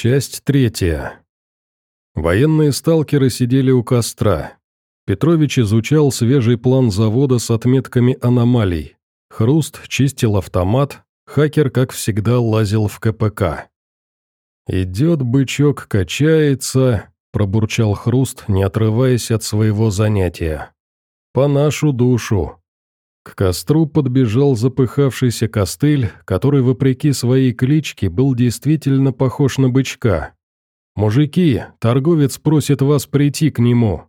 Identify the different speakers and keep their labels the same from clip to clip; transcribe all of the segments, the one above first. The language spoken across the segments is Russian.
Speaker 1: Часть третья. Военные сталкеры сидели у костра. Петрович изучал свежий план завода с отметками аномалий. Хруст чистил автомат, хакер, как всегда, лазил в КПК. «Идет бычок, качается», – пробурчал Хруст, не отрываясь от своего занятия. «По нашу душу». К костру подбежал запыхавшийся костыль, который, вопреки своей кличке, был действительно похож на бычка. «Мужики, торговец просит вас прийти к нему».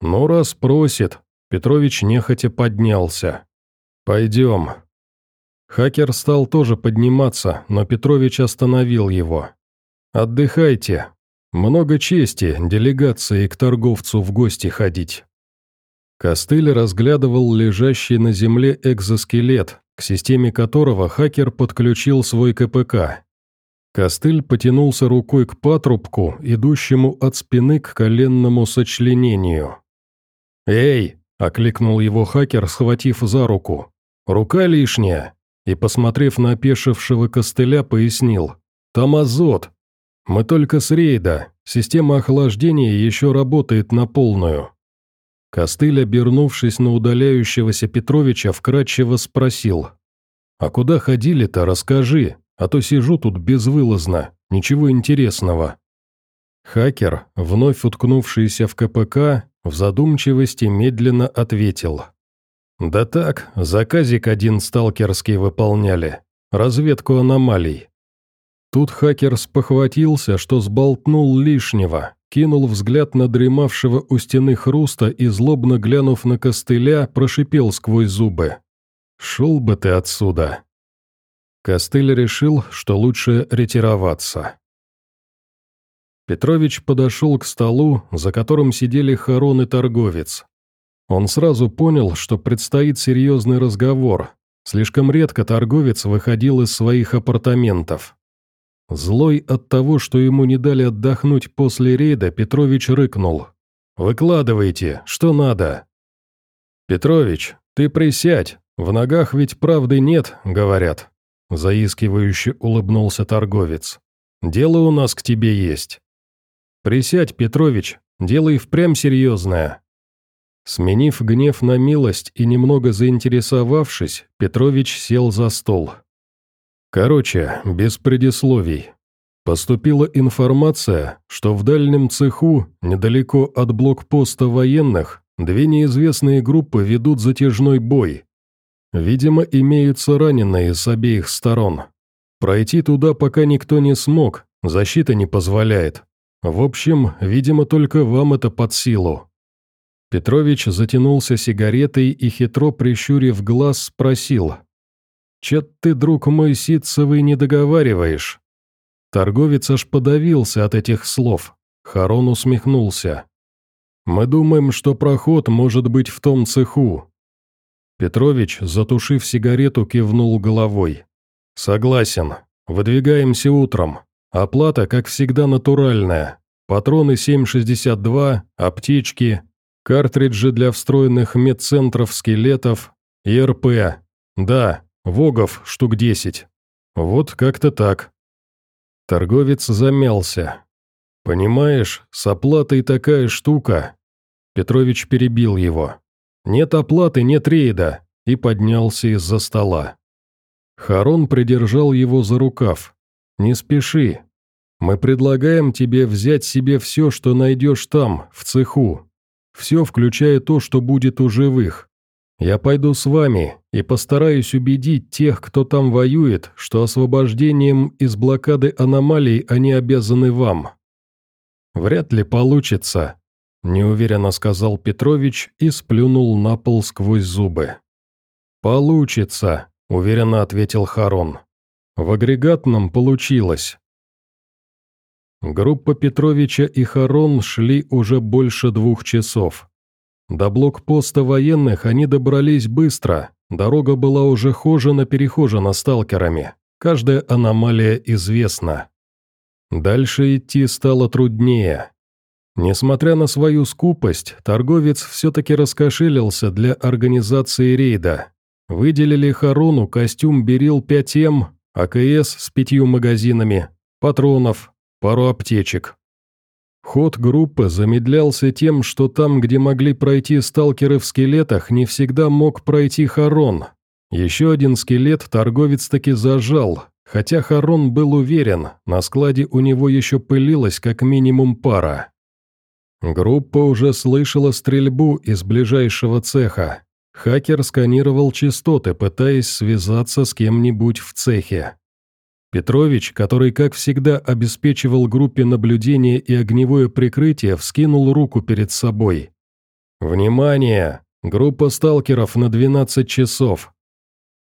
Speaker 1: «Ну, раз просит», — Петрович нехотя поднялся. «Пойдем». Хакер стал тоже подниматься, но Петрович остановил его. «Отдыхайте. Много чести делегации к торговцу в гости ходить». Костыль разглядывал лежащий на земле экзоскелет, к системе которого хакер подключил свой КПК. Костыль потянулся рукой к патрубку, идущему от спины к коленному сочленению. «Эй!» – окликнул его хакер, схватив за руку. «Рука лишняя!» И, посмотрев на опешившего костыля, пояснил. «Там азот. Мы только с рейда. Система охлаждения еще работает на полную». Костыль, обернувшись на удаляющегося Петровича, вкратчиво спросил. «А куда ходили-то, расскажи, а то сижу тут безвылазно, ничего интересного». Хакер, вновь уткнувшийся в КПК, в задумчивости медленно ответил. «Да так, заказик один сталкерский выполняли, разведку аномалий». Тут хакер спохватился, что сболтнул лишнего, кинул взгляд на дремавшего у стены хруста и, злобно глянув на костыля, прошипел сквозь зубы. «Шел бы ты отсюда!» Костыль решил, что лучше ретироваться. Петрович подошел к столу, за которым сидели Харон и торговец. Он сразу понял, что предстоит серьезный разговор. Слишком редко торговец выходил из своих апартаментов. Злой от того, что ему не дали отдохнуть после рейда, Петрович рыкнул. «Выкладывайте, что надо?» «Петрович, ты присядь, в ногах ведь правды нет, говорят», заискивающе улыбнулся торговец. «Дело у нас к тебе есть». «Присядь, Петрович, дело и впрямь серьезное». Сменив гнев на милость и немного заинтересовавшись, Петрович сел за стол. Короче, без предисловий. Поступила информация, что в дальнем цеху, недалеко от блокпоста военных, две неизвестные группы ведут затяжной бой. Видимо, имеются раненые с обеих сторон. Пройти туда пока никто не смог, защита не позволяет. В общем, видимо, только вам это под силу. Петрович затянулся сигаретой и, хитро прищурив глаз, спросил – Че ты, друг мой, ситцевый, не договариваешь?» Торговец аж подавился от этих слов. Харон усмехнулся. «Мы думаем, что проход может быть в том цеху». Петрович, затушив сигарету, кивнул головой. «Согласен. Выдвигаемся утром. Оплата, как всегда, натуральная. Патроны 7,62, аптечки, картриджи для встроенных медцентров скелетов, ИРП. Да, Вогов штук десять. Вот как-то так. Торговец замялся. «Понимаешь, с оплатой такая штука». Петрович перебил его. «Нет оплаты, нет рейда», и поднялся из-за стола. Харон придержал его за рукав. «Не спеши. Мы предлагаем тебе взять себе все, что найдешь там, в цеху. Все, включая то, что будет у живых. Я пойду с вами и постараюсь убедить тех, кто там воюет, что освобождением из блокады аномалий они обязаны вам». «Вряд ли получится», – неуверенно сказал Петрович и сплюнул на пол сквозь зубы. «Получится», – уверенно ответил Харон. «В агрегатном получилось». Группа Петровича и Харон шли уже больше двух часов. До блокпоста военных они добрались быстро, дорога была уже хожена-перехожена сталкерами, каждая аномалия известна. Дальше идти стало труднее. Несмотря на свою скупость, торговец все-таки раскошелился для организации рейда. Выделили Харону костюм Берил 5М, АКС с пятью магазинами, патронов, пару аптечек. Ход группы замедлялся тем, что там, где могли пройти сталкеры в скелетах, не всегда мог пройти Харон. Еще один скелет торговец таки зажал, хотя Харон был уверен, на складе у него еще пылилась как минимум пара. Группа уже слышала стрельбу из ближайшего цеха. Хакер сканировал частоты, пытаясь связаться с кем-нибудь в цехе. Петрович, который, как всегда, обеспечивал группе наблюдение и огневое прикрытие, вскинул руку перед собой. «Внимание! Группа сталкеров на 12 часов!»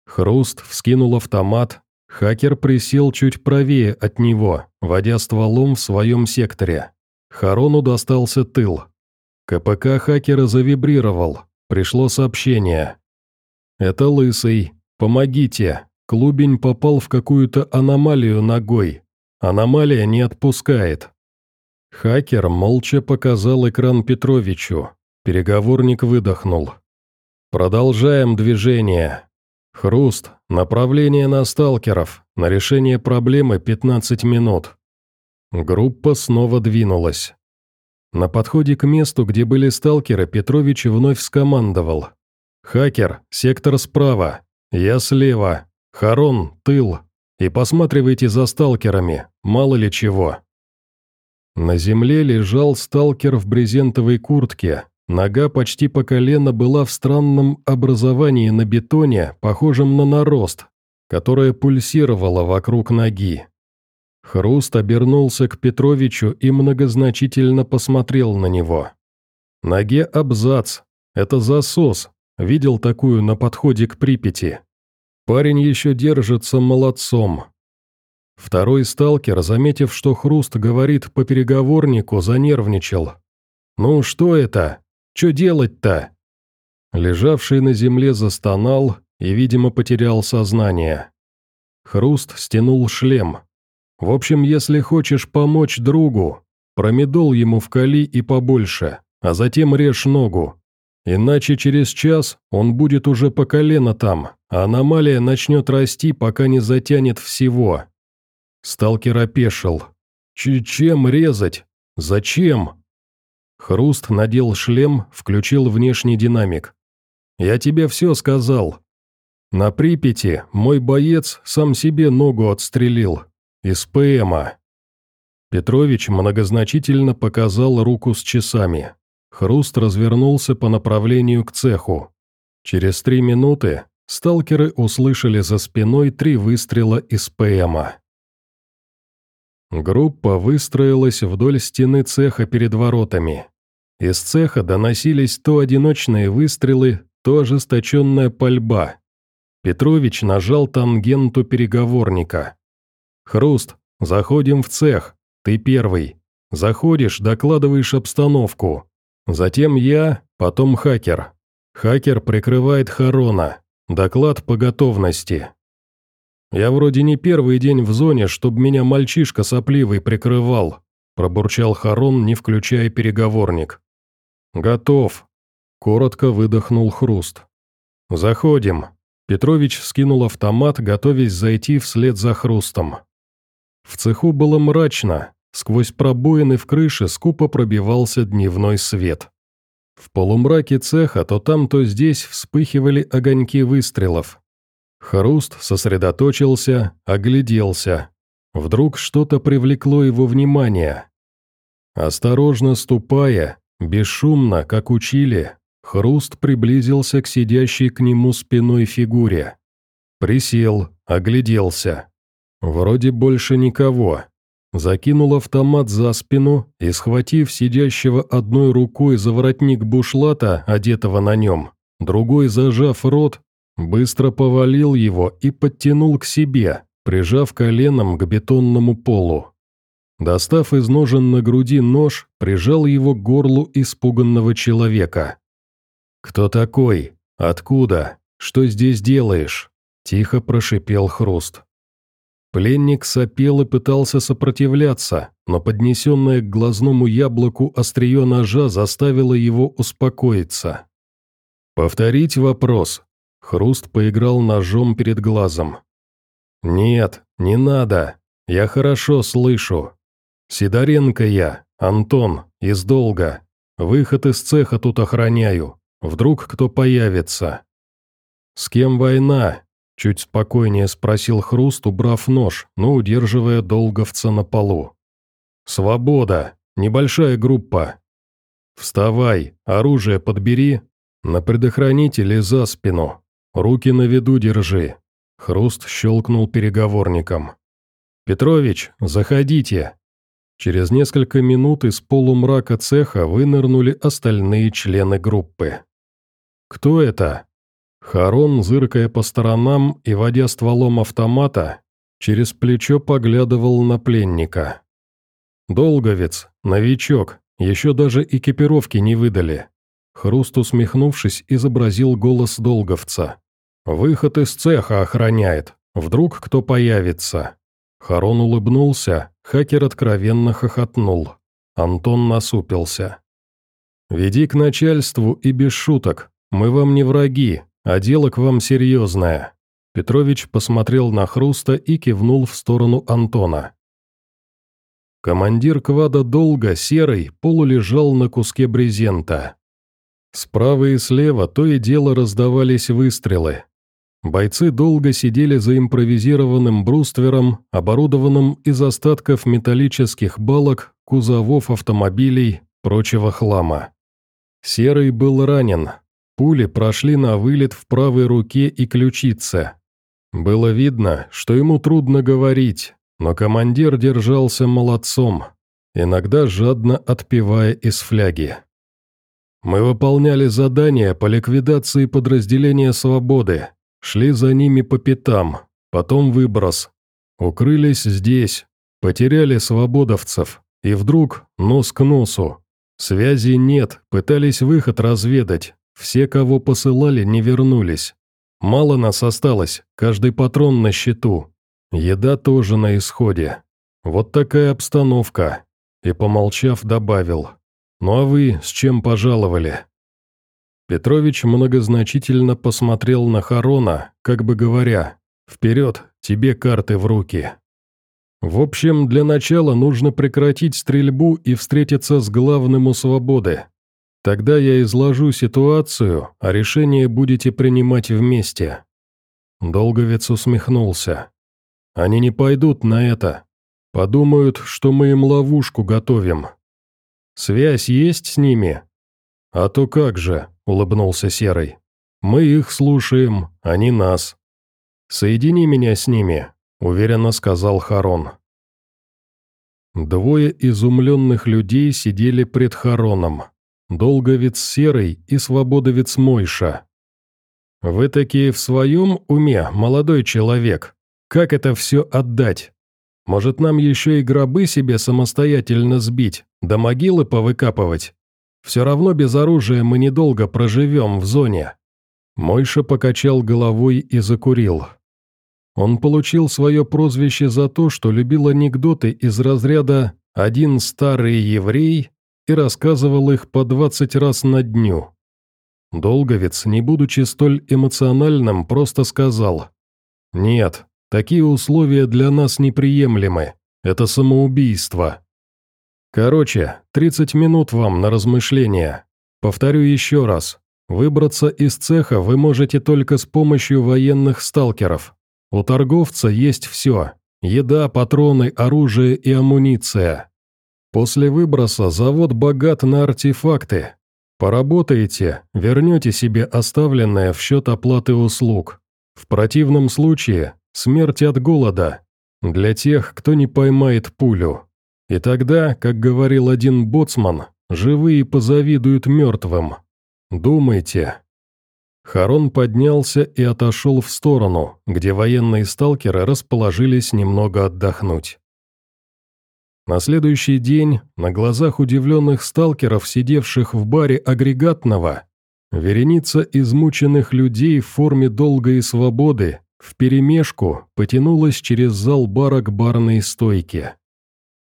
Speaker 1: Хруст вскинул автомат, хакер присел чуть правее от него, водя стволом в своем секторе. Харону достался тыл. КПК хакера завибрировал, пришло сообщение. «Это Лысый, помогите!» Клубень попал в какую-то аномалию ногой. Аномалия не отпускает. Хакер молча показал экран Петровичу. Переговорник выдохнул. «Продолжаем движение. Хруст, направление на сталкеров, на решение проблемы 15 минут». Группа снова двинулась. На подходе к месту, где были сталкеры, Петрович вновь скомандовал. «Хакер, сектор справа, я слева, Харон, тыл. И посматривайте за сталкерами, мало ли чего. На земле лежал сталкер в брезентовой куртке. Нога почти по колено была в странном образовании на бетоне, похожем на нарост, которое пульсировало вокруг ноги. Хруст обернулся к Петровичу и многозначительно посмотрел на него. Ноге абзац. Это засос. Видел такую на подходе к Припяти. Парень еще держится молодцом. Второй сталкер, заметив, что Хруст говорит по переговорнику, занервничал. «Ну что это? Что делать-то?» Лежавший на земле застонал и, видимо, потерял сознание. Хруст стянул шлем. «В общем, если хочешь помочь другу, промедол ему вкали и побольше, а затем режь ногу. Иначе через час он будет уже по колено там, а аномалия начнет расти, пока не затянет всего. Сталкер опешил. Чем резать? Зачем? Хруст надел шлем, включил внешний динамик. «Я тебе все сказал. На Припяти мой боец сам себе ногу отстрелил. Из ПМа». Петрович многозначительно показал руку с часами. Хруст развернулся по направлению к цеху. Через три минуты сталкеры услышали за спиной три выстрела из ПМа. Группа выстроилась вдоль стены цеха перед воротами. Из цеха доносились то одиночные выстрелы, то ожесточенная пальба. Петрович нажал тангенту переговорника. «Хруст, заходим в цех. Ты первый. Заходишь, докладываешь обстановку. Затем я, потом хакер. Хакер прикрывает Харона. Доклад по готовности. Я вроде не первый день в зоне, чтобы меня мальчишка сопливый прикрывал, пробурчал Харон, не включая переговорник. Готов. Коротко выдохнул Хруст. Заходим. Петрович скинул автомат, готовясь зайти вслед за Хрустом. В цеху было мрачно, Сквозь пробоины в крыше скупо пробивался дневной свет. В полумраке цеха то там, то здесь вспыхивали огоньки выстрелов. Хруст сосредоточился, огляделся. Вдруг что-то привлекло его внимание. Осторожно ступая, бесшумно, как учили, Хруст приблизился к сидящей к нему спиной фигуре. Присел, огляделся. Вроде больше никого закинул автомат за спину и, схватив сидящего одной рукой за воротник бушлата, одетого на нем, другой зажав рот, быстро повалил его и подтянул к себе, прижав коленом к бетонному полу. Достав из ножен на груди нож, прижал его к горлу испуганного человека. «Кто такой? Откуда? Что здесь делаешь?» – тихо прошипел Хруст. Пленник сопел и пытался сопротивляться, но поднесенное к глазному яблоку острие ножа заставило его успокоиться. «Повторить вопрос». Хруст поиграл ножом перед глазом. «Нет, не надо. Я хорошо слышу. Сидоренко я, Антон, из долга. Выход из цеха тут охраняю. Вдруг кто появится». «С кем война?» – чуть спокойнее спросил Хруст, убрав нож, но удерживая долговца на полу. «Свобода! Небольшая группа!» «Вставай, оружие подбери, на предохранителе за спину, руки на виду держи!» Хруст щелкнул переговорником. «Петрович, заходите!» Через несколько минут из полумрака цеха вынырнули остальные члены группы. «Кто это?» Харон, зыркая по сторонам и водя стволом автомата, через плечо поглядывал на пленника. «Долговец, новичок, еще даже экипировки не выдали». Хруст, усмехнувшись, изобразил голос долговца. «Выход из цеха охраняет. Вдруг кто появится?» Харон улыбнулся, хакер откровенно хохотнул. Антон насупился. «Веди к начальству и без шуток. Мы вам не враги, а дело к вам серьезное». Петрович посмотрел на Хруста и кивнул в сторону Антона. Командир квада долго, серый, полулежал на куске брезента. Справа и слева то и дело раздавались выстрелы. Бойцы долго сидели за импровизированным бруствером, оборудованным из остатков металлических балок, кузовов автомобилей, прочего хлама. Серый был ранен, Пули прошли на вылет в правой руке и ключице. Было видно, что ему трудно говорить, но командир держался молодцом, иногда жадно отпивая из фляги. Мы выполняли задания по ликвидации подразделения «Свободы», шли за ними по пятам, потом выброс. Укрылись здесь, потеряли свободовцев, и вдруг нос к носу. Связи нет, пытались выход разведать, все, кого посылали, не вернулись. Мало нас осталось, каждый патрон на счету. Еда тоже на исходе. Вот такая обстановка. И, помолчав, добавил. «Ну а вы с чем пожаловали?» Петрович многозначительно посмотрел на Харона, как бы говоря, «Вперед, тебе карты в руки». В общем, для начала нужно прекратить стрельбу и встретиться с главным у свободы. Тогда я изложу ситуацию, а решение будете принимать вместе». Долговец усмехнулся. «Они не пойдут на это. Подумают, что мы им ловушку готовим. Связь есть с ними?» «А то как же», — улыбнулся Серый. «Мы их слушаем, они нас». «Соедини меня с ними», — уверенно сказал Харон. Двое изумленных людей сидели пред Хароном. Долговец Серый и Свободовец Мойша. «Вы такие в своем уме, молодой человек? Как это все отдать? Может, нам еще и гробы себе самостоятельно сбить, да могилы повыкапывать? Все равно без оружия мы недолго проживем в зоне». Мойша покачал головой и закурил. Он получил свое прозвище за то, что любил анекдоты из разряда «один старый еврей и рассказывал их по двадцать раз на дню. Долговец, не будучи столь эмоциональным, просто сказал «Нет, такие условия для нас неприемлемы, это самоубийство». Короче, 30 минут вам на размышления. Повторю еще раз. Выбраться из цеха вы можете только с помощью военных сталкеров. У торговца есть все. Еда, патроны, оружие и амуниция. После выброса завод богат на артефакты. Поработаете, вернете себе оставленное в счет оплаты услуг. В противном случае – смерть от голода. Для тех, кто не поймает пулю. И тогда, как говорил один боцман, живые позавидуют мертвым. Думайте. Харон поднялся и отошел в сторону, где военные сталкеры расположились немного отдохнуть. На следующий день, на глазах удивленных сталкеров, сидевших в баре агрегатного, вереница измученных людей в форме долга и свободы вперемешку потянулась через зал бара к барной стойке.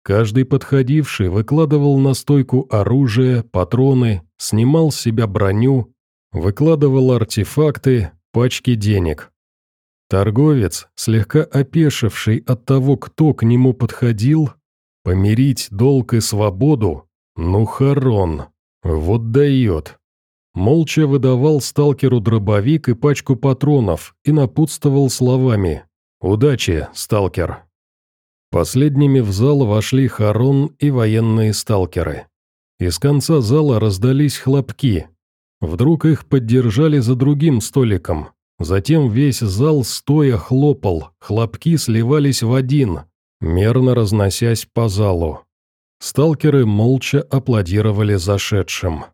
Speaker 1: Каждый подходивший выкладывал на стойку оружие, патроны, снимал с себя броню, выкладывал артефакты, пачки денег. Торговец, слегка опешивший от того, кто к нему подходил, Помирить долг и свободу? Ну, Харон. Вот дает. Молча выдавал сталкеру дробовик и пачку патронов и напутствовал словами «Удачи, сталкер». Последними в зал вошли Харон и военные сталкеры. Из конца зала раздались хлопки. Вдруг их поддержали за другим столиком. Затем весь зал стоя хлопал, хлопки сливались в один, мерно разносясь по залу. Сталкеры молча аплодировали зашедшим.